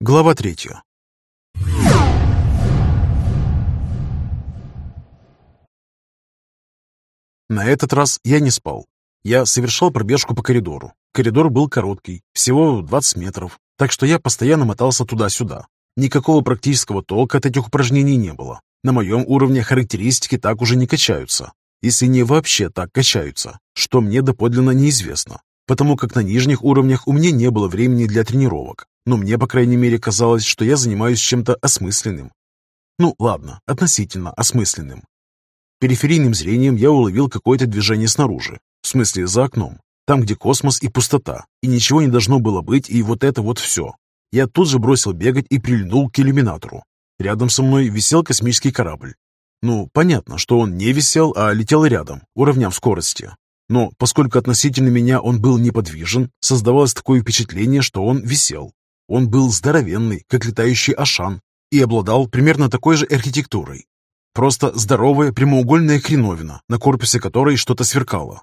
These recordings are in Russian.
Глава третья. На этот раз я не спал. Я совершал пробежку по коридору. Коридор был короткий, всего 20 метров, так что я постоянно мотался туда-сюда. Никакого практического толка от этих упражнений не было. На моем уровне характеристики так уже не качаются, если не вообще так качаются, что мне доподлинно неизвестно, потому как на нижних уровнях у меня не было времени для тренировок, но мне, по крайней мере, казалось, что я занимаюсь чем-то осмысленным. Ну, ладно, относительно осмысленным. Периферийным зрением я уловил какое-то движение снаружи, в смысле за окном, там, где космос и пустота, и ничего не должно было быть, и вот это вот все. Я тут же бросил бегать и прильнул к иллюминатору. Рядом со мной висел космический корабль. Ну, понятно, что он не висел, а летел рядом, уравняв скорости. Но поскольку относительно меня он был неподвижен, создавалось такое впечатление, что он висел. Он был здоровенный, как летающий Ашан, и обладал примерно такой же архитектурой. Просто здоровая прямоугольная хреновина, на корпусе которой что-то сверкало.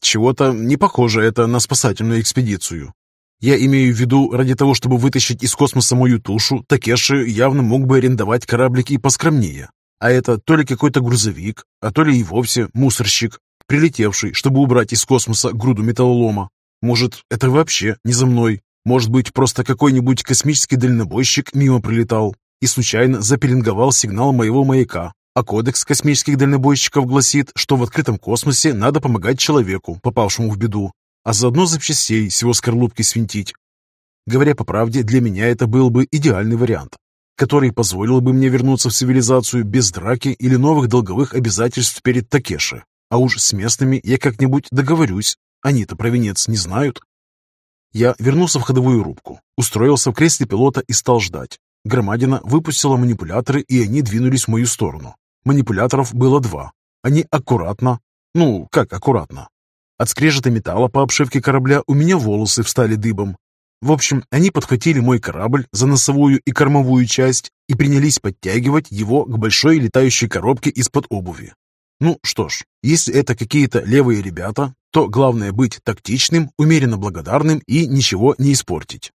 Чего-то не похоже это на спасательную экспедицию. Я имею в виду, ради того, чтобы вытащить из космоса мою тушу, Такеши явно мог бы арендовать кораблик и поскромнее. А это то ли какой-то грузовик, а то ли и вовсе мусорщик, прилетевший, чтобы убрать из космоса груду металлолома. Может, это вообще не за мной, может быть, просто какой-нибудь космический дальнобойщик мимо прилетал и случайно запеленговал сигнал моего маяка, а кодекс космических дальнобойщиков гласит, что в открытом космосе надо помогать человеку, попавшему в беду, а заодно запчастей с его скорлупки свинтить. Говоря по правде, для меня это был бы идеальный вариант, который позволил бы мне вернуться в цивилизацию без драки или новых долговых обязательств перед Такеши. А уж с местными я как-нибудь договорюсь, они-то про венец не знают. Я вернулся в ходовую рубку, устроился в кресле пилота и стал ждать. Громадина выпустила манипуляторы, и они двинулись в мою сторону. Манипуляторов было два. Они аккуратно... Ну, как аккуратно? От скрежета металла по обшивке корабля у меня волосы встали дыбом. В общем, они подхватили мой корабль за носовую и кормовую часть и принялись подтягивать его к большой летающей коробке из-под обуви. Ну что ж, если это какие-то левые ребята, то главное быть тактичным, умеренно благодарным и ничего не испортить.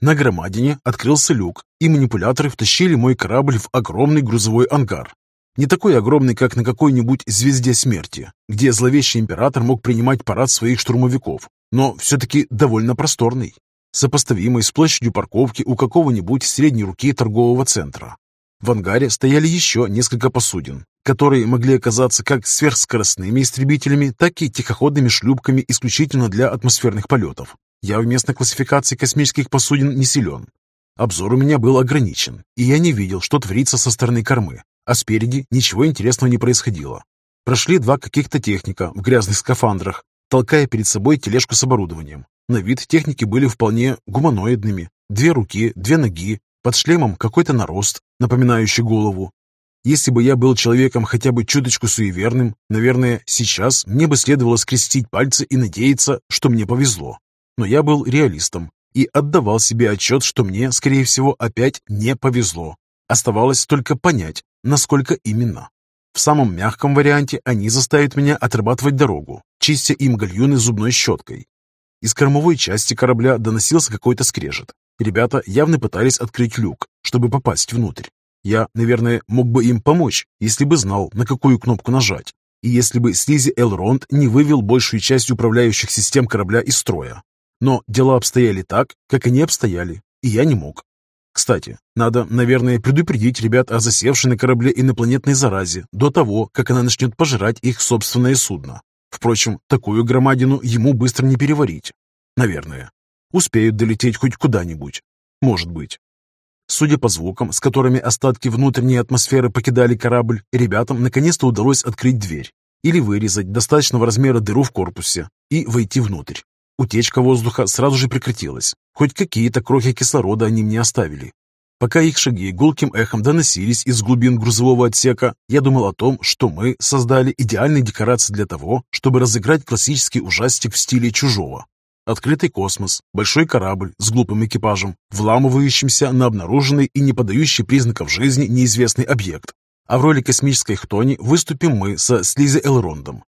На громадине открылся люк, и манипуляторы втащили мой корабль в огромный грузовой ангар. Не такой огромный, как на какой-нибудь «Звезде смерти», где зловещий император мог принимать парад своих штурмовиков, но все-таки довольно просторный, сопоставимый с площадью парковки у какого-нибудь средней руки торгового центра. В ангаре стояли еще несколько посудин, которые могли оказаться как сверхскоростными истребителями, так и тихоходными шлюпками исключительно для атмосферных полетов. Я в местной классификации космических посудин не силен. Обзор у меня был ограничен, и я не видел, что творится со стороны кормы, а спереди ничего интересного не происходило. Прошли два каких-то техника в грязных скафандрах, толкая перед собой тележку с оборудованием. На вид техники были вполне гуманоидными. Две руки, две ноги, под шлемом какой-то нарост, напоминающий голову. Если бы я был человеком хотя бы чуточку суеверным, наверное, сейчас мне бы следовало скрестить пальцы и надеяться, что мне повезло. Но я был реалистом и отдавал себе отчет, что мне, скорее всего, опять не повезло. Оставалось только понять, насколько именно. В самом мягком варианте они заставят меня отрабатывать дорогу, чистя им гальюны зубной щеткой. Из кормовой части корабля доносился какой-то скрежет. Ребята явно пытались открыть люк, чтобы попасть внутрь. Я, наверное, мог бы им помочь, если бы знал, на какую кнопку нажать, и если бы Слизи Элронд не вывел большую часть управляющих систем корабля из строя. Но дела обстояли так, как они обстояли, и я не мог. Кстати, надо, наверное, предупредить ребят о засевшей на корабле инопланетной заразе до того, как она начнет пожирать их собственное судно. Впрочем, такую громадину ему быстро не переварить. Наверное. Успеют долететь хоть куда-нибудь. Может быть. Судя по звукам, с которыми остатки внутренней атмосферы покидали корабль, ребятам наконец-то удалось открыть дверь или вырезать достаточного размера дыру в корпусе и войти внутрь. Утечка воздуха сразу же прекратилась. Хоть какие-то крохи кислорода они мне оставили. Пока их шаги гулким эхом доносились из глубин грузового отсека, я думал о том, что мы создали идеальные декорации для того, чтобы разыграть классический ужастик в стиле «Чужого». Открытый космос, большой корабль с глупым экипажем, вламывающимся на обнаруженный и не подающий признаков жизни неизвестный объект. А в роли космической хтони выступим мы со Слизи Элрондом.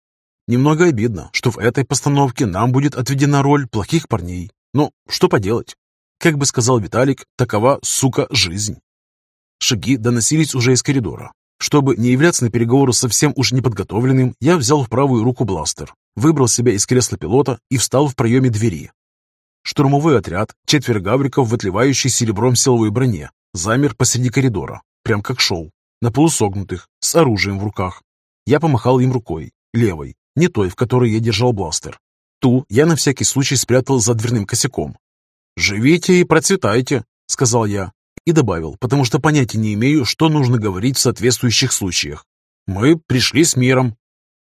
Немного обидно, что в этой постановке нам будет отведена роль плохих парней. Но что поделать? Как бы сказал Виталик, такова, сука, жизнь. Шаги доносились уже из коридора. Чтобы не являться на переговоры совсем уж неподготовленным, я взял в правую руку бластер, выбрал себя из кресла пилота и встал в проеме двери. Штурмовой отряд, четверо гавриков в отливающей серебром силовой броне, замер посреди коридора, прям как шоу, на полусогнутых, с оружием в руках. Я помахал им рукой, левой, не той, в которой я держал бластер. Ту я на всякий случай спрятал за дверным косяком. «Живите и процветайте», — сказал я, и добавил, потому что понятия не имею, что нужно говорить в соответствующих случаях. «Мы пришли с миром».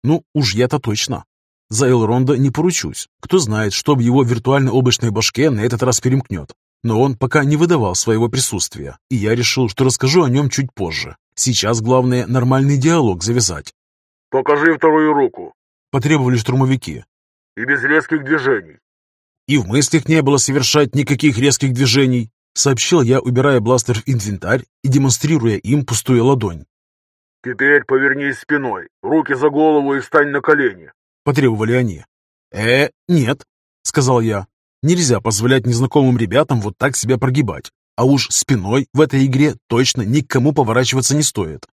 Ну, уж я-то точно. За Элронда не поручусь. Кто знает, что в его виртуально-облачной башке на этот раз перемкнет. Но он пока не выдавал своего присутствия, и я решил, что расскажу о нем чуть позже. Сейчас главное нормальный диалог завязать. «Покажи вторую руку», — потребовали штурмовики. «И без резких движений». И в мыслях не было совершать никаких резких движений, сообщил я, убирая бластер в инвентарь и демонстрируя им пустую ладонь. «Теперь повернись спиной, руки за голову и встань на колени», — потребовали они. «Э, нет», — сказал я. «Нельзя позволять незнакомым ребятам вот так себя прогибать. А уж спиной в этой игре точно никому поворачиваться не стоит.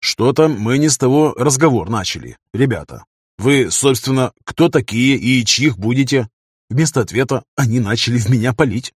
Что-то мы не с того разговор начали, ребята. Вы, собственно, кто такие и чьих будете?» Вместо ответа они начали в меня палить.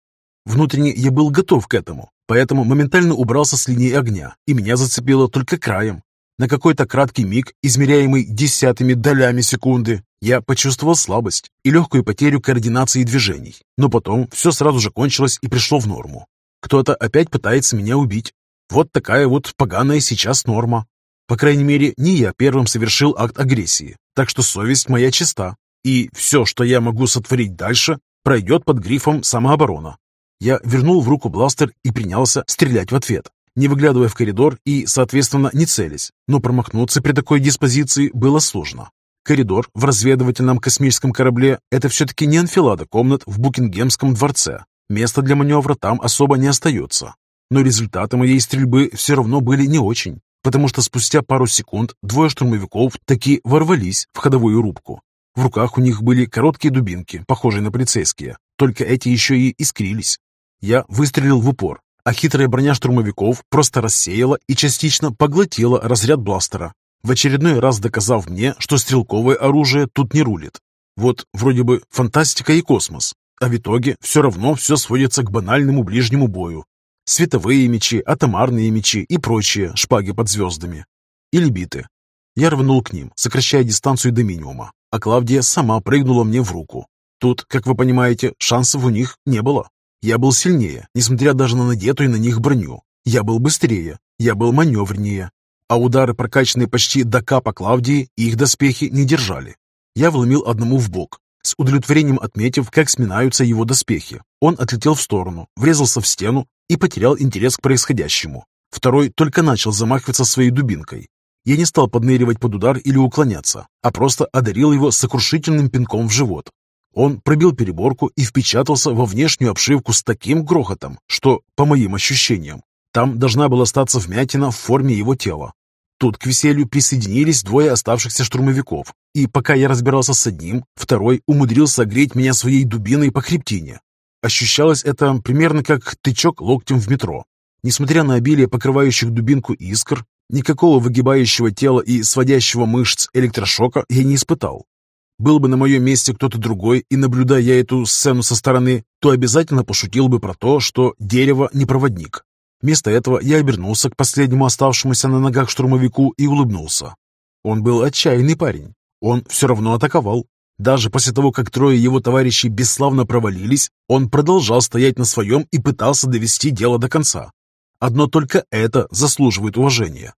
Внутренне я был готов к этому, поэтому моментально убрался с линии огня, и меня зацепило только краем. На какой-то краткий миг, измеряемый десятыми долями секунды, я почувствовал слабость и легкую потерю координации движений. Но потом все сразу же кончилось и пришло в норму. Кто-то опять пытается меня убить. Вот такая вот поганая сейчас норма. По крайней мере, не я первым совершил акт агрессии, так что совесть моя чиста. И все, что я могу сотворить дальше, пройдет под грифом самооборона. Я вернул в руку бластер и принялся стрелять в ответ, не выглядывая в коридор и, соответственно, не целясь. Но промахнуться при такой диспозиции было сложно. Коридор в разведывательном космическом корабле – это все-таки не анфилада комнат в Букингемском дворце. Места для маневра там особо не остается. Но результаты моей стрельбы все равно были не очень, потому что спустя пару секунд двое штурмовиков таки ворвались в ходовую рубку. В руках у них были короткие дубинки, похожие на полицейские, только эти еще и искрились. Я выстрелил в упор, а хитрая броня штурмовиков просто рассеяла и частично поглотила разряд бластера, в очередной раз доказав мне, что стрелковое оружие тут не рулит. Вот вроде бы фантастика и космос, а в итоге все равно все сводится к банальному ближнему бою. Световые мечи, атомарные мечи и прочие шпаги под звездами. Или биты. Я рванул к ним, сокращая дистанцию до минимума, а Клавдия сама прыгнула мне в руку. Тут, как вы понимаете, шансов у них не было. Я был сильнее, несмотря даже на надетую на них броню. Я был быстрее, я был маневреннее. А удары, прокачанные почти до капа Клавдии, их доспехи не держали. Я вломил одному в бок, с удовлетворением отметив, как сминаются его доспехи. Он отлетел в сторону, врезался в стену и потерял интерес к происходящему. Второй только начал замахиваться своей дубинкой. Я не стал подныривать под удар или уклоняться, а просто одарил его сокрушительным пинком в живот. Он пробил переборку и впечатался во внешнюю обшивку с таким грохотом, что, по моим ощущениям, там должна была остаться вмятина в форме его тела. Тут к веселью присоединились двое оставшихся штурмовиков, и пока я разбирался с одним, второй умудрился огреть меня своей дубиной по хребтине. Ощущалось это примерно как тычок локтем в метро. Несмотря на обилие покрывающих дубинку искр, никакого выгибающего тела и сводящего мышц электрошока я не испытал. Был бы на моем месте кто-то другой, и наблюдая я эту сцену со стороны, то обязательно пошутил бы про то, что дерево не проводник. Вместо этого я обернулся к последнему оставшемуся на ногах штурмовику и улыбнулся. Он был отчаянный парень. Он все равно атаковал. Даже после того, как трое его товарищей бесславно провалились, он продолжал стоять на своем и пытался довести дело до конца. Одно только это заслуживает уважения.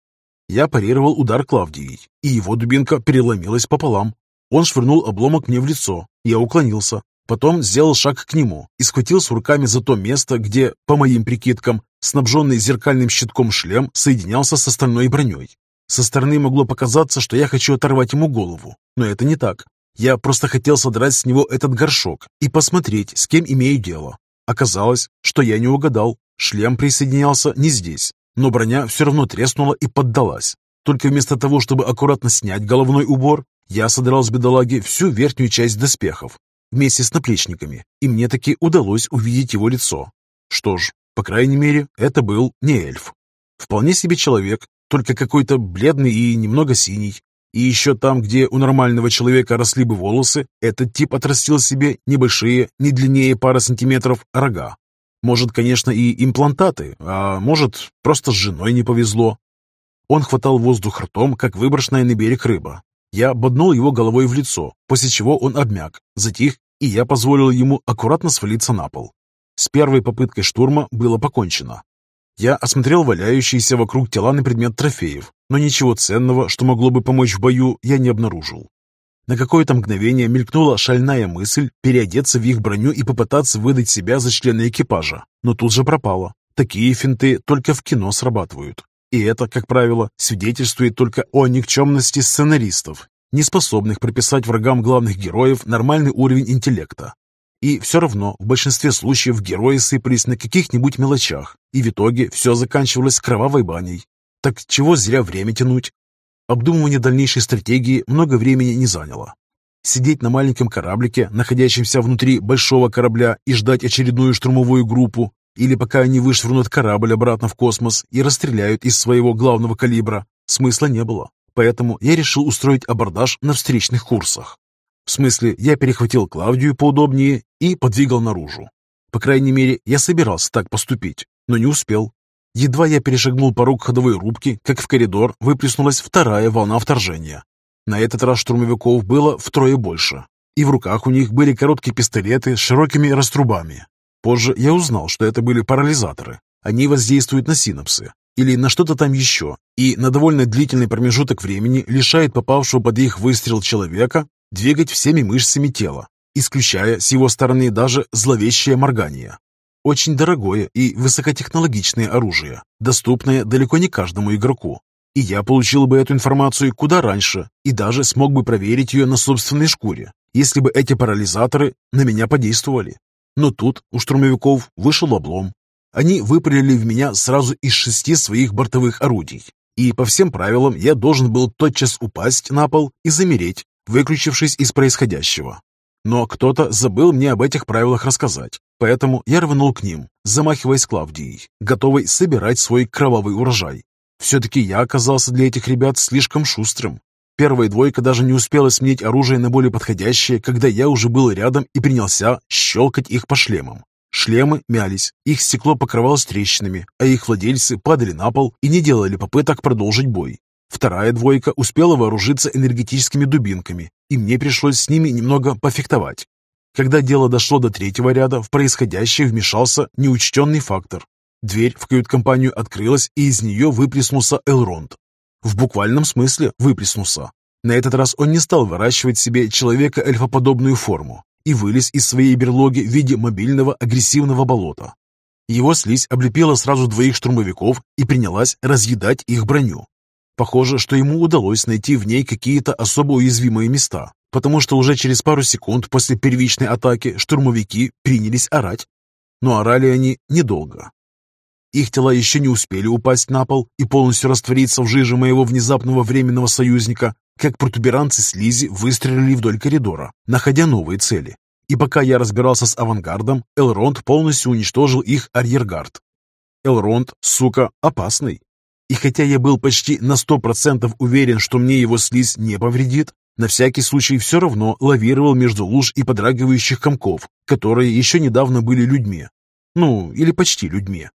Я парировал удар Клавдией, и его дубинка переломилась пополам. Он швырнул обломок мне в лицо. Я уклонился. Потом сделал шаг к нему и схватился руками за то место, где, по моим прикидкам, снабженный зеркальным щитком шлем соединялся с остальной броней. Со стороны могло показаться, что я хочу оторвать ему голову, но это не так. Я просто хотел содрать с него этот горшок и посмотреть, с кем имею дело. Оказалось, что я не угадал. Шлем присоединялся не здесь, но броня все равно треснула и поддалась. Только вместо того, чтобы аккуратно снять головной убор, я содрал с бедолаги всю верхнюю часть доспехов вместе с наплечниками, и мне таки удалось увидеть его лицо. Что ж, по крайней мере, это был не эльф. Вполне себе человек, только какой-то бледный и немного синий. И еще там, где у нормального человека росли бы волосы, этот тип отрастил себе небольшие, не длиннее пары сантиметров, рога. Может, конечно, и имплантаты, а может, просто с женой не повезло. Он хватал воздух ртом, как выброшенная на берег рыба. Я боднул его головой в лицо, после чего он обмяк, затих, и я позволил ему аккуратно свалиться на пол. С первой попыткой штурма было покончено. Я осмотрел валяющиеся вокруг тела на предмет трофеев, но ничего ценного, что могло бы помочь в бою, я не обнаружил. На какое-то мгновение мелькнула шальная мысль переодеться в их броню и попытаться выдать себя за члена экипажа, но тут же пропала. Такие финты только в кино срабатывают. И это, как правило, свидетельствует только о никчемности сценаристов, не способных прописать врагам главных героев нормальный уровень интеллекта. И все равно в большинстве случаев герои сыпались на каких-нибудь мелочах, и в итоге все заканчивалось кровавой баней. Так чего зря время тянуть? Обдумывание дальнейшей стратегии много времени не заняло. Сидеть на маленьком кораблике, находящемся внутри большого корабля, и ждать очередную штурмовую группу, или пока они вышвырнут корабль обратно в космос и расстреляют из своего главного калибра, смысла не было. Поэтому я решил устроить абордаж на встречных курсах. В смысле, я перехватил Клавдию поудобнее и подвигал наружу. По крайней мере, я собирался так поступить, но не успел. Едва я перешагнул порог ходовой рубки, как в коридор выплеснулась вторая волна вторжения. На этот раз штурмовиков было втрое больше, и в руках у них были короткие пистолеты с широкими раструбами. Позже я узнал, что это были парализаторы. Они воздействуют на синапсы или на что-то там еще, и на довольно длительный промежуток времени лишает попавшего под их выстрел человека двигать всеми мышцами тела, исключая с его стороны даже зловещее моргание. Очень дорогое и высокотехнологичное оружие, доступное далеко не каждому игроку. И я получил бы эту информацию куда раньше и даже смог бы проверить ее на собственной шкуре, если бы эти парализаторы на меня подействовали. Но тут у штурмовиков вышел облом. Они выпалили в меня сразу из шести своих бортовых орудий. И по всем правилам я должен был тотчас упасть на пол и замереть, выключившись из происходящего. Но кто-то забыл мне об этих правилах рассказать, поэтому я рванул к ним, замахиваясь Клавдией, готовый собирать свой кровавый урожай. Все-таки я оказался для этих ребят слишком шустрым. Первая двойка даже не успела сменить оружие на более подходящее, когда я уже был рядом и принялся щелкать их по шлемам. Шлемы мялись, их стекло покрывалось трещинами, а их владельцы падали на пол и не делали попыток продолжить бой. Вторая двойка успела вооружиться энергетическими дубинками, и мне пришлось с ними немного пофехтовать. Когда дело дошло до третьего ряда, в происходящее вмешался неучтенный фактор. Дверь в кают-компанию открылась, и из нее выплеснулся Элронд. В буквальном смысле выплеснулся. На этот раз он не стал выращивать себе человека-эльфоподобную форму и вылез из своей берлоги в виде мобильного агрессивного болота. Его слизь облепила сразу двоих штурмовиков и принялась разъедать их броню. Похоже, что ему удалось найти в ней какие-то особо уязвимые места, потому что уже через пару секунд после первичной атаки штурмовики принялись орать. Но орали они недолго. Их тела еще не успели упасть на пол и полностью раствориться в жиже моего внезапного временного союзника, как протуберанцы слизи выстрелили вдоль коридора, находя новые цели. И пока я разбирался с авангардом, Элронд полностью уничтожил их арьергард. Элронд, сука, опасный. И хотя я был почти на сто процентов уверен, что мне его слизь не повредит, на всякий случай все равно лавировал между луж и подрагивающих комков, которые еще недавно были людьми. Ну, или почти людьми.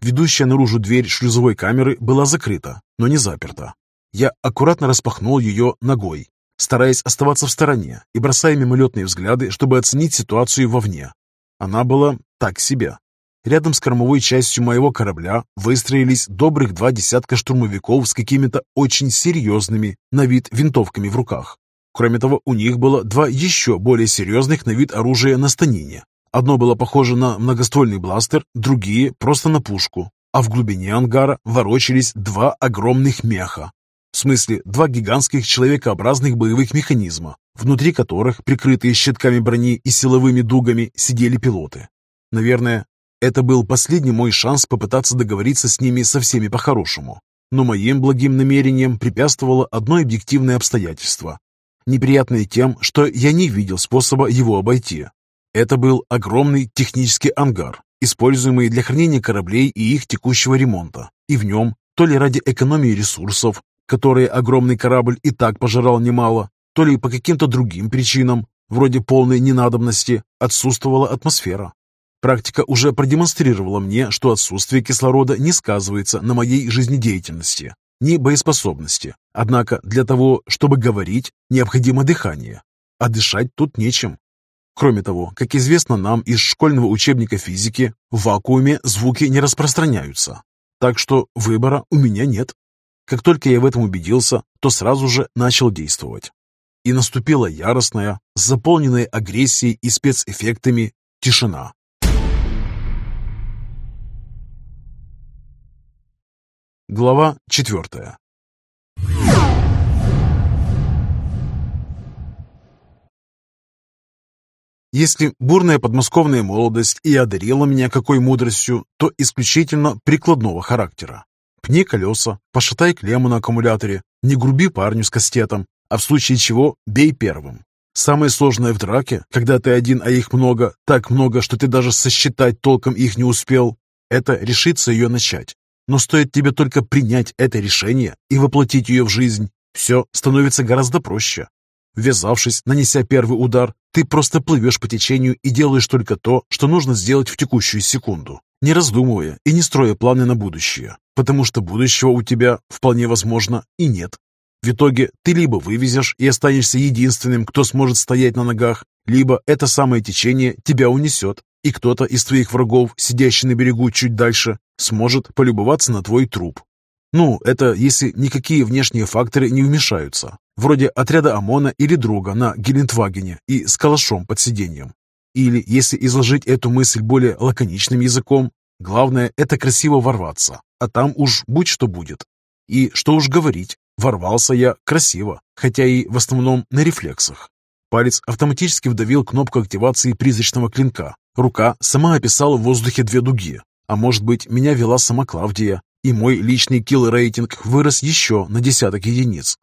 Ведущая наружу дверь шлюзовой камеры была закрыта, но не заперта. Я аккуратно распахнул ее ногой, стараясь оставаться в стороне и бросая мимолетные взгляды, чтобы оценить ситуацию вовне. Она была так себе. Рядом с кормовой частью моего корабля выстроились добрых два десятка штурмовиков с какими-то очень серьезными на вид винтовками в руках. Кроме того, у них было два еще более серьезных на вид оружия на станине. Одно было похоже на многоствольный бластер, другие просто на пушку. А в глубине ангара ворочались два огромных меха. В смысле, два гигантских человекообразных боевых механизма, внутри которых, прикрытые щитками брони и силовыми дугами, сидели пилоты. Наверное, это был последний мой шанс попытаться договориться с ними со всеми по-хорошему. Но моим благим намерением препятствовало одно объективное обстоятельство. Неприятное тем, что я не видел способа его обойти. Это был огромный технический ангар, используемые для хранения кораблей и их текущего ремонта. И в нем, то ли ради экономии ресурсов, которые огромный корабль и так пожирал немало, то ли по каким-то другим причинам, вроде полной ненадобности, отсутствовала атмосфера. Практика уже продемонстрировала мне, что отсутствие кислорода не сказывается на моей жизнедеятельности, ни боеспособности. Однако для того, чтобы говорить, необходимо дыхание. А дышать тут нечем. Кроме того, как известно нам из школьного учебника физики, в вакууме звуки не распространяются. Так что выбора у меня нет. Как только я в этом убедился, то сразу же начал действовать. И наступила яростная, заполненная агрессией и спецэффектами тишина. Глава четвертая. Если бурная подмосковная молодость и одарила меня какой мудростью, то исключительно прикладного характера. Пни колеса, пошатай клемму на аккумуляторе, не груби парню с кастетом, а в случае чего бей первым. Самое сложное в драке, когда ты один, а их много, так много, что ты даже сосчитать толком их не успел, это решиться ее начать. Но стоит тебе только принять это решение и воплотить ее в жизнь, все становится гораздо проще. Ввязавшись, нанеся первый удар, ты просто плывешь по течению и делаешь только то, что нужно сделать в текущую секунду, не раздумывая и не строя планы на будущее, потому что будущего у тебя, вполне возможно, и нет. В итоге ты либо вывезешь и останешься единственным, кто сможет стоять на ногах, либо это самое течение тебя унесет, и кто-то из твоих врагов, сидящий на берегу чуть дальше, сможет полюбоваться на твой труп. Ну, это если никакие внешние факторы не вмешаются, вроде отряда ОМОНа или друга на Гелендвагене и с калашом под сиденьем. Или, если изложить эту мысль более лаконичным языком, главное – это красиво ворваться, а там уж будь что будет. И что уж говорить, ворвался я красиво, хотя и в основном на рефлексах. Палец автоматически вдавил кнопку активации призрачного клинка. Рука сама описала в воздухе две дуги. А может быть, меня вела сама Клавдия, и мой личный килл-рейтинг вырос еще на десяток единиц.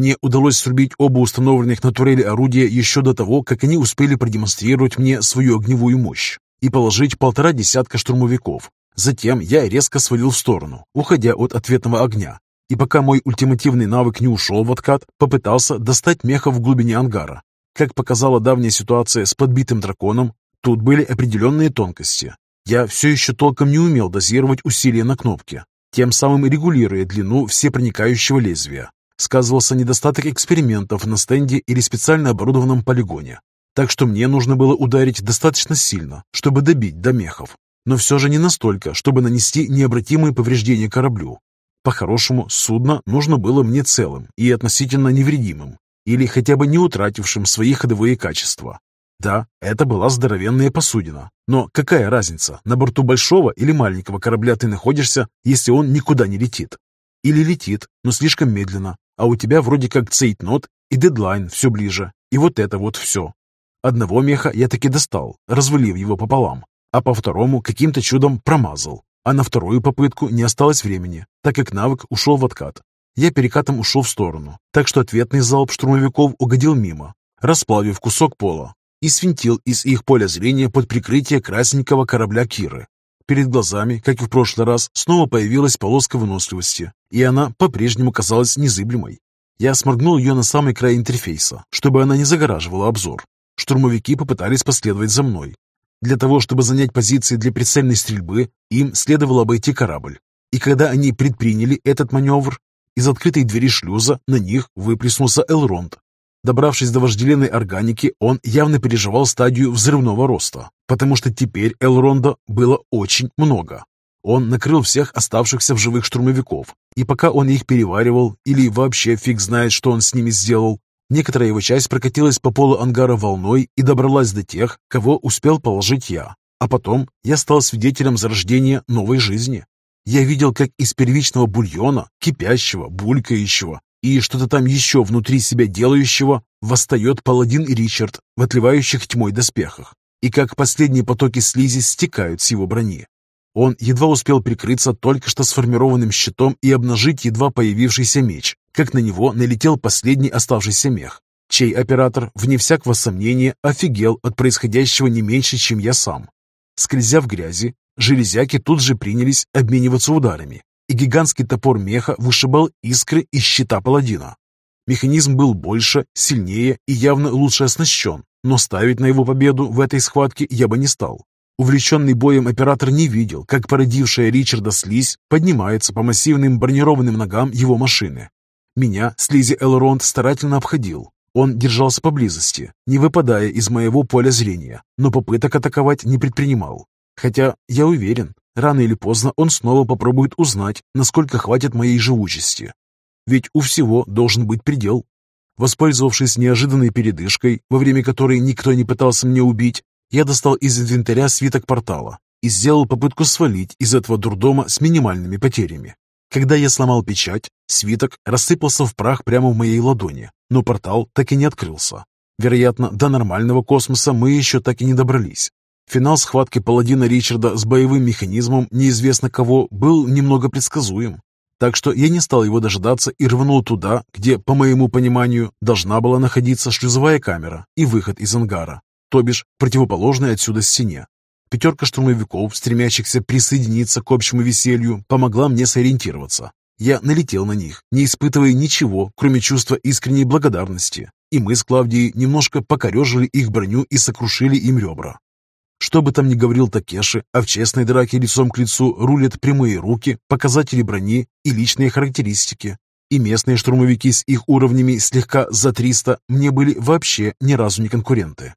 Мне удалось срубить оба установленных на турели орудия еще до того, как они успели продемонстрировать мне свою огневую мощь и положить полтора десятка штурмовиков. Затем я резко свалил в сторону, уходя от ответного огня. И пока мой ультимативный навык не ушел в откат, попытался достать меха в глубине ангара. Как показала давняя ситуация с подбитым драконом, тут были определенные тонкости. Я все еще толком не умел дозировать усилия на кнопке, тем самым регулируя длину всепроникающего лезвия сказывался недостаток экспериментов на стенде или специально оборудованном полигоне. Так что мне нужно было ударить достаточно сильно, чтобы добить до мехов, но все же не настолько, чтобы нанести необратимые повреждения кораблю. По-хорошему, судно нужно было мне целым и относительно невредимым, или хотя бы не утратившим свои ходовые качества. Да, это была здоровенная посудина, но какая разница, на борту большого или маленького корабля ты находишься, если он никуда не летит? Или летит, но слишком медленно, а у тебя вроде как цейтнот и дедлайн все ближе, и вот это вот все. Одного меха я таки достал, развалив его пополам, а по второму каким-то чудом промазал, а на вторую попытку не осталось времени, так как навык ушел в откат. Я перекатом ушел в сторону, так что ответный залп штурмовиков угодил мимо, расплавив кусок пола, и свинтил из их поля зрения под прикрытие красненького корабля Киры. Перед глазами, как и в прошлый раз, снова появилась полоска выносливости, и она по-прежнему казалась незыблемой. Я сморгнул ее на самый край интерфейса, чтобы она не загораживала обзор. Штурмовики попытались последовать за мной. Для того, чтобы занять позиции для прицельной стрельбы, им следовало обойти корабль. И когда они предприняли этот маневр, из открытой двери шлюза на них выплеснулся Элронд, Добравшись до вожделенной органики, он явно переживал стадию взрывного роста, потому что теперь Элронда было очень много. Он накрыл всех оставшихся в живых штурмовиков, и пока он их переваривал, или вообще фиг знает, что он с ними сделал, некоторая его часть прокатилась по полу ангара волной и добралась до тех, кого успел положить я. А потом я стал свидетелем зарождения новой жизни. Я видел, как из первичного бульона, кипящего, булькающего, и что-то там еще внутри себя делающего восстает паладин Ричард в отливающих тьмой доспехах, и как последние потоки слизи стекают с его брони. Он едва успел прикрыться только что сформированным щитом и обнажить едва появившийся меч, как на него налетел последний оставшийся мех, чей оператор, вне всякого сомнения, офигел от происходящего не меньше, чем я сам. Скользя в грязи, железяки тут же принялись обмениваться ударами, и гигантский топор меха вышибал искры из щита паладина. Механизм был больше, сильнее и явно лучше оснащен, но ставить на его победу в этой схватке я бы не стал. Увлеченный боем оператор не видел, как породившая Ричарда слизь поднимается по массивным бронированным ногам его машины. Меня слизи Элронд старательно обходил. Он держался поблизости, не выпадая из моего поля зрения, но попыток атаковать не предпринимал. Хотя, я уверен, рано или поздно он снова попробует узнать, насколько хватит моей живучести. Ведь у всего должен быть предел. Воспользовавшись неожиданной передышкой, во время которой никто не пытался меня убить, я достал из инвентаря свиток портала и сделал попытку свалить из этого дурдома с минимальными потерями. Когда я сломал печать, свиток рассыпался в прах прямо в моей ладони, но портал так и не открылся. Вероятно, до нормального космоса мы еще так и не добрались. Финал схватки паладина Ричарда с боевым механизмом неизвестно кого был немного предсказуем. Так что я не стал его дожидаться и рванул туда, где, по моему пониманию, должна была находиться шлюзовая камера и выход из ангара то бишь противоположной отсюда стене. Пятерка штурмовиков, стремящихся присоединиться к общему веселью, помогла мне сориентироваться. Я налетел на них, не испытывая ничего, кроме чувства искренней благодарности, и мы с Клавдией немножко покорежили их броню и сокрушили им ребра. Что бы там ни говорил Такеши, а в честной драке лицом к лицу рулят прямые руки, показатели брони и личные характеристики. И местные штурмовики с их уровнями слегка за 300 мне были вообще ни разу не конкуренты.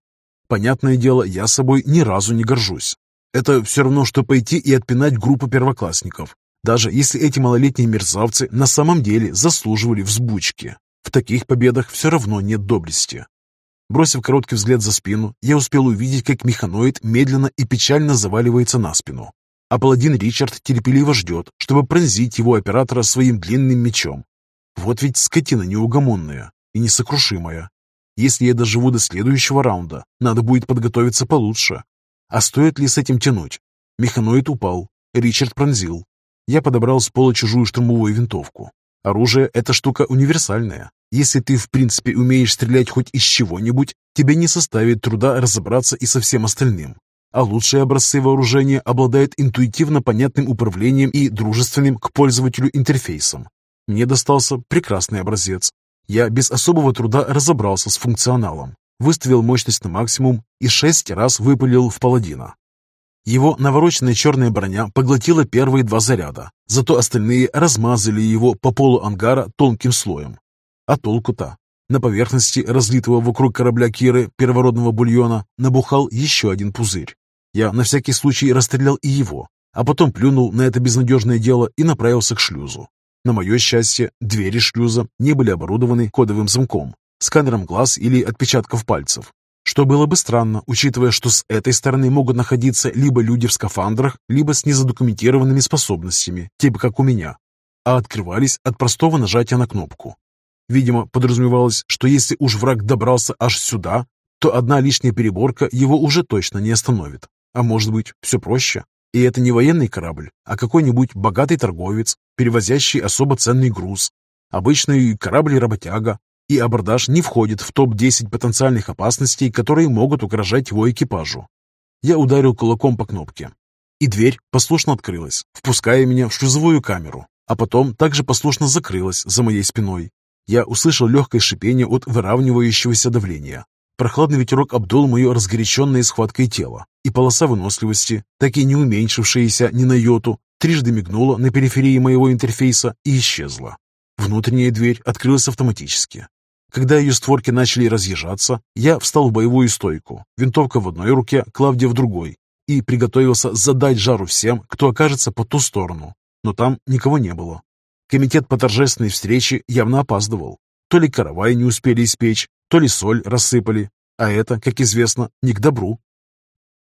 Понятное дело, я собой ни разу не горжусь. Это все равно, что пойти и отпинать группу первоклассников, даже если эти малолетние мерзавцы на самом деле заслуживали взбучки. В таких победах все равно нет доблести. Бросив короткий взгляд за спину, я успел увидеть, как механоид медленно и печально заваливается на спину. А паладин Ричард терпеливо ждет, чтобы пронзить его оператора своим длинным мечом. Вот ведь скотина неугомонная и несокрушимая. Если я доживу до следующего раунда, надо будет подготовиться получше. А стоит ли с этим тянуть? Механоид упал. Ричард пронзил. Я подобрал с пола чужую штурмовую винтовку. Оружие – эта штука универсальная. Если ты, в принципе, умеешь стрелять хоть из чего-нибудь, тебе не составит труда разобраться и со всем остальным. А лучшие образцы вооружения обладают интуитивно понятным управлением и дружественным к пользователю интерфейсом. Мне достался прекрасный образец, я без особого труда разобрался с функционалом, выставил мощность на максимум и шесть раз выпалил в паладина. Его навороченная черная броня поглотила первые два заряда, зато остальные размазали его по полу ангара тонким слоем. А толку-то? На поверхности разлитого вокруг корабля Киры первородного бульона набухал еще один пузырь. Я на всякий случай расстрелял и его, а потом плюнул на это безнадежное дело и направился к шлюзу. На мое счастье, двери шлюза не были оборудованы кодовым замком, сканером глаз или отпечатков пальцев, что было бы странно, учитывая, что с этой стороны могут находиться либо люди в скафандрах, либо с незадокументированными способностями, типа как у меня, а открывались от простого нажатия на кнопку. Видимо, подразумевалось, что если уж враг добрался аж сюда, то одна лишняя переборка его уже точно не остановит. А может быть, все проще? И это не военный корабль, а какой-нибудь богатый торговец, перевозящий особо ценный груз. Обычный корабль-работяга, и абордаж не входит в топ-10 потенциальных опасностей, которые могут угрожать его экипажу. Я ударил кулаком по кнопке, и дверь послушно открылась, впуская меня в шлюзовую камеру, а потом также послушно закрылась за моей спиной. Я услышал легкое шипение от выравнивающегося давления. Прохладный ветерок обдул мое разгоряченное схваткой тело, и полоса выносливости, так и не уменьшившаяся ни на йоту, трижды мигнула на периферии моего интерфейса и исчезла. Внутренняя дверь открылась автоматически. Когда ее створки начали разъезжаться, я встал в боевую стойку, винтовка в одной руке, Клавдия в другой, и приготовился задать жару всем, кто окажется по ту сторону. Но там никого не было. Комитет по торжественной встрече явно опаздывал. То ли каравай не успели испечь, то ли соль рассыпали, а это, как известно, не к добру.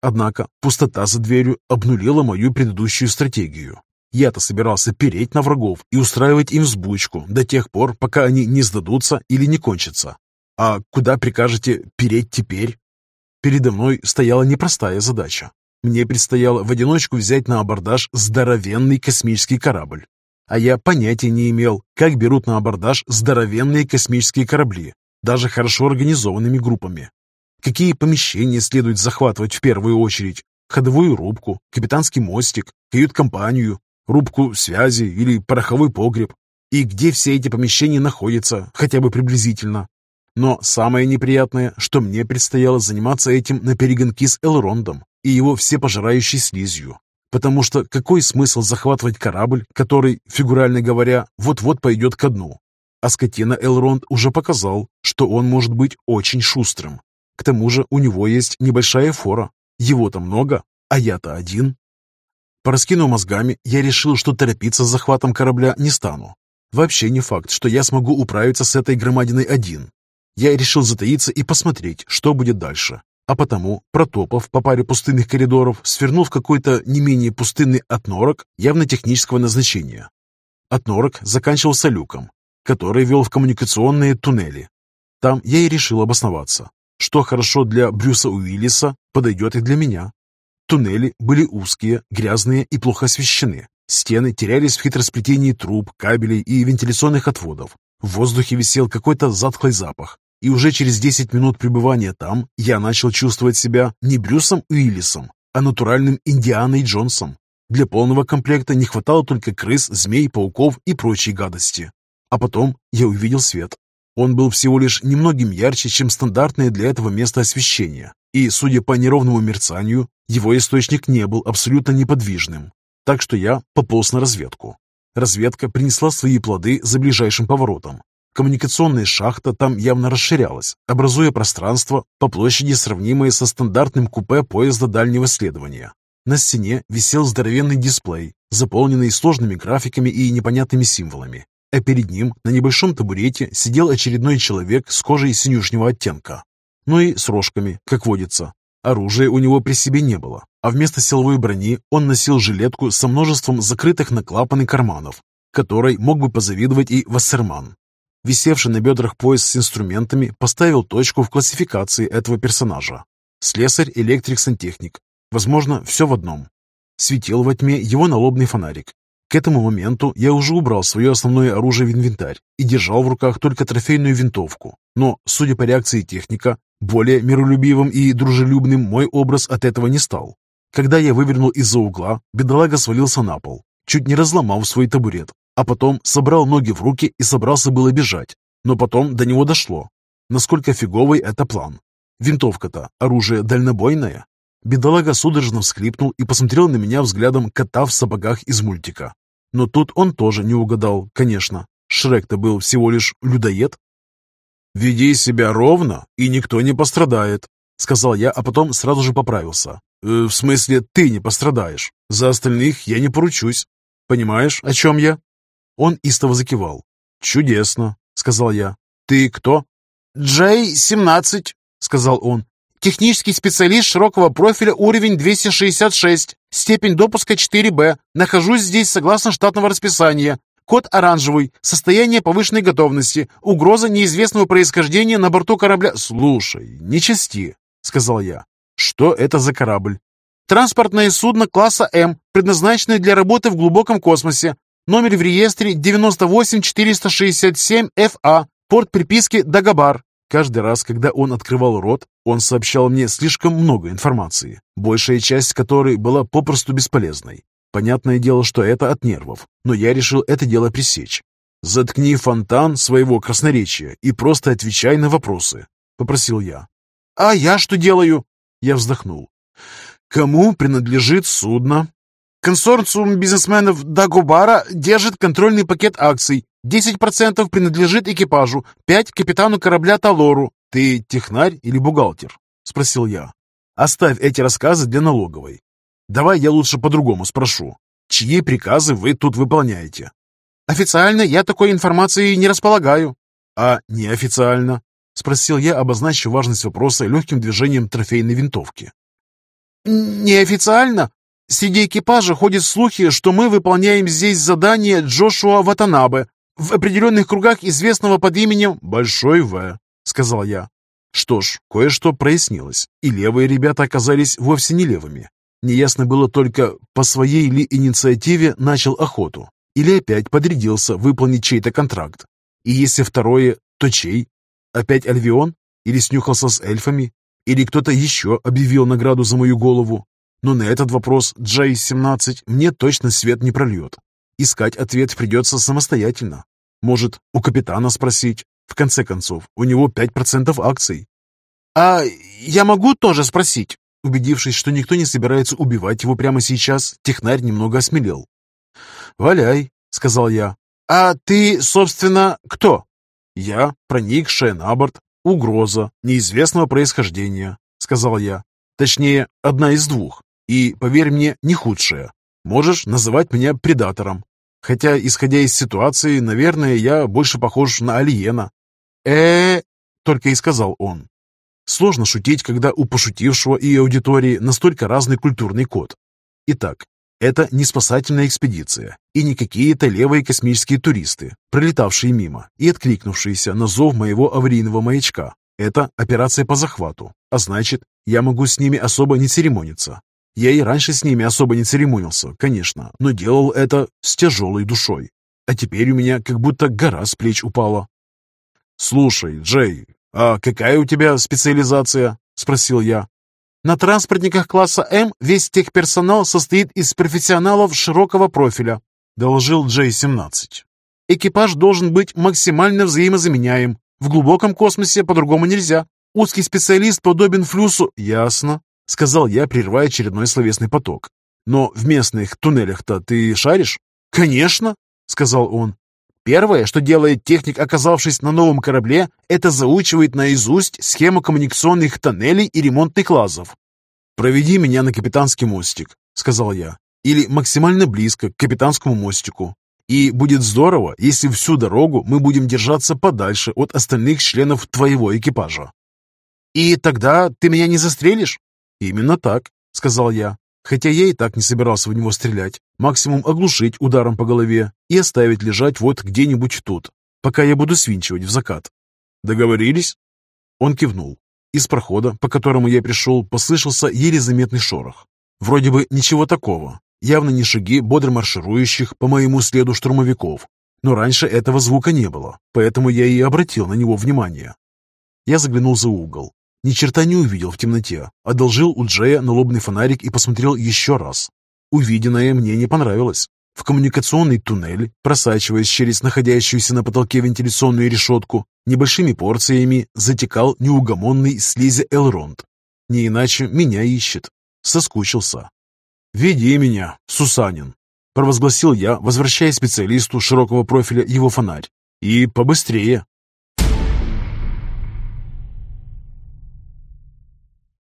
Однако пустота за дверью обнулила мою предыдущую стратегию. Я-то собирался переть на врагов и устраивать им взбучку до тех пор, пока они не сдадутся или не кончатся. А куда прикажете переть теперь? Передо мной стояла непростая задача. Мне предстояло в одиночку взять на абордаж здоровенный космический корабль. А я понятия не имел, как берут на абордаж здоровенные космические корабли, даже хорошо организованными группами. Какие помещения следует захватывать в первую очередь? ходовую рубку, капитанский мостик, кают-компанию, рубку связи или пороховой погреб. И где все эти помещения находятся, хотя бы приблизительно. Но самое неприятное, что мне предстояло заниматься этим на перегонки с Элрондом и его всепожирающей слизью. Потому что какой смысл захватывать корабль, который, фигурально говоря, вот-вот пойдет ко дну? А скотина Элронд уже показал, что он может быть очень шустрым. К тому же у него есть небольшая фора. Его-то много, а я-то один. Пораскинув мозгами, я решил, что торопиться с захватом корабля не стану. Вообще не факт, что я смогу управиться с этой громадиной один. Я решил затаиться и посмотреть, что будет дальше. А потому, протопав по паре пустынных коридоров, свернул в какой-то не менее пустынный отнорок явно технического назначения. Отнорок заканчивался люком, который вел в коммуникационные туннели. Там я и решил обосноваться. Что хорошо для Брюса Уиллиса, подойдет и для меня. Туннели были узкие, грязные и плохо освещены. Стены терялись в хитросплетении труб, кабелей и вентиляционных отводов. В воздухе висел какой-то затхлый запах. И уже через 10 минут пребывания там я начал чувствовать себя не Брюсом Уиллисом, а натуральным Индианой Джонсом. Для полного комплекта не хватало только крыс, змей, пауков и прочей гадости. А потом я увидел свет. Он был всего лишь немногим ярче, чем стандартное для этого место освещения. И, судя по неровному мерцанию, его источник не был абсолютно неподвижным. Так что я пополз на разведку. Разведка принесла свои плоды за ближайшим поворотом. Коммуникационная шахта там явно расширялась, образуя пространство по площади, сравнимое со стандартным купе поезда дальнего следования. На стене висел здоровенный дисплей, заполненный сложными графиками и непонятными символами а перед ним на небольшом табурете сидел очередной человек с кожей синюшнего оттенка. Ну и с рожками, как водится. Оружия у него при себе не было, а вместо силовой брони он носил жилетку со множеством закрытых на клапаны карманов, которой мог бы позавидовать и Вассерман. Висевший на бедрах пояс с инструментами поставил точку в классификации этого персонажа. Слесарь, электрик, сантехник. Возможно, все в одном. Светил во тьме его налобный фонарик, к этому моменту я уже убрал свое основное оружие в инвентарь и держал в руках только трофейную винтовку. Но, судя по реакции техника, более миролюбивым и дружелюбным мой образ от этого не стал. Когда я вывернул из-за угла, бедолага свалился на пол, чуть не разломав свой табурет, а потом собрал ноги в руки и собрался было бежать. Но потом до него дошло. Насколько фиговый это план. Винтовка-то оружие дальнобойное. Бедолага судорожно всхлипнул и посмотрел на меня взглядом кота в сапогах из мультика. Но тут он тоже не угадал, конечно. Шрек-то был всего лишь людоед. «Веди себя ровно, и никто не пострадает», — сказал я, а потом сразу же поправился. «Э, «В смысле, ты не пострадаешь. За остальных я не поручусь. Понимаешь, о чем я?» Он истово закивал. «Чудесно», — сказал я. «Ты кто?» «Джей-17», — сказал он. Технический специалист широкого профиля, уровень 266. Степень допуска 4Б. Нахожусь здесь согласно штатного расписания. Код оранжевый. Состояние повышенной готовности. Угроза неизвестного происхождения на борту корабля. Слушай, не чести, сказал я. Что это за корабль? Транспортное судно класса М, предназначенное для работы в глубоком космосе. Номер в реестре 98467FA. Порт приписки Дагобар. Каждый раз, когда он открывал рот, он сообщал мне слишком много информации, большая часть которой была попросту бесполезной. Понятное дело, что это от нервов, но я решил это дело пресечь. «Заткни фонтан своего красноречия и просто отвечай на вопросы», — попросил я. «А я что делаю?» Я вздохнул. «Кому принадлежит судно?» «Консорциум бизнесменов Дагубара держит контрольный пакет акций. 10% принадлежит экипажу, 5% капитану корабля Талору. Ты технарь или бухгалтер? Спросил я. Оставь эти рассказы для налоговой. Давай я лучше по-другому спрошу. Чьи приказы вы тут выполняете? Официально я такой информацией не располагаю. А неофициально? Спросил я, обозначив важность вопроса легким движением трофейной винтовки. Неофициально? Среди экипажа ходят слухи, что мы выполняем здесь задание Джошуа Ватанабе, в определенных кругах известного под именем «Большой В», — сказал я. Что ж, кое-что прояснилось, и левые ребята оказались вовсе не левыми. Неясно было только, по своей ли инициативе начал охоту, или опять подрядился выполнить чей-то контракт. И если второе, то чей? Опять Альвион? Или снюхался с эльфами? Или кто-то еще объявил награду за мою голову? Но на этот вопрос J-17 мне точно свет не прольет. Искать ответ придется самостоятельно. Может, у капитана спросить. В конце концов, у него 5% акций. «А я могу тоже спросить?» Убедившись, что никто не собирается убивать его прямо сейчас, технарь немного осмелел. «Валяй», — сказал я. «А ты, собственно, кто?» «Я, проникшая на борт, угроза неизвестного происхождения», — сказал я. «Точнее, одна из двух. И, поверь мне, не худшая. Можешь называть меня предатором. Хотя, исходя из ситуации, наверное, я больше похож на алиена. э только и сказал он. Сложно шутить, когда у пошутившего и аудитории настолько разный культурный код. Итак, это не спасательная экспедиция и не какие-то левые космические туристы, пролетавшие мимо и откликнувшиеся на зов моего аварийного маячка. Это операция по захвату, а значит, я могу с ними особо не церемониться. Я и раньше с ними особо не церемонился, конечно, но делал это с тяжелой душой. А теперь у меня как будто гора с плеч упала. «Слушай, Джей, а какая у тебя специализация?» – спросил я. «На транспортниках класса М весь техперсонал состоит из профессионалов широкого профиля», – доложил Джей-17. «Экипаж должен быть максимально взаимозаменяем. В глубоком космосе по-другому нельзя. Узкий специалист подобен флюсу...» «Ясно», — сказал я, прерывая очередной словесный поток. «Но в местных туннелях-то ты шаришь?» «Конечно», — сказал он. «Первое, что делает техник, оказавшись на новом корабле, это заучивает наизусть схему коммуникационных тоннелей и ремонтных лазов». «Проведи меня на капитанский мостик», — сказал я. «Или максимально близко к капитанскому мостику. И будет здорово, если всю дорогу мы будем держаться подальше от остальных членов твоего экипажа». «И тогда ты меня не застрелишь?» «Именно так», — сказал я, хотя я и так не собирался в него стрелять, максимум оглушить ударом по голове и оставить лежать вот где-нибудь тут, пока я буду свинчивать в закат. «Договорились?» Он кивнул. Из прохода, по которому я пришел, послышался еле заметный шорох. Вроде бы ничего такого, Явно не шаги бодро марширующих по моему следу штурмовиков. Но раньше этого звука не было, поэтому я и обратил на него внимание. Я заглянул за угол. Ни черта не увидел в темноте. Одолжил у Джея налобный фонарик и посмотрел еще раз. Увиденное мне не понравилось. В коммуникационный туннель, просачиваясь через находящуюся на потолке вентиляционную решетку, небольшими порциями затекал неугомонный слизи Элронд. Не иначе меня ищет. Соскучился. «Веди меня, Сусанин», — провозгласил я, возвращая специалисту широкого профиля его фонарь. «И побыстрее».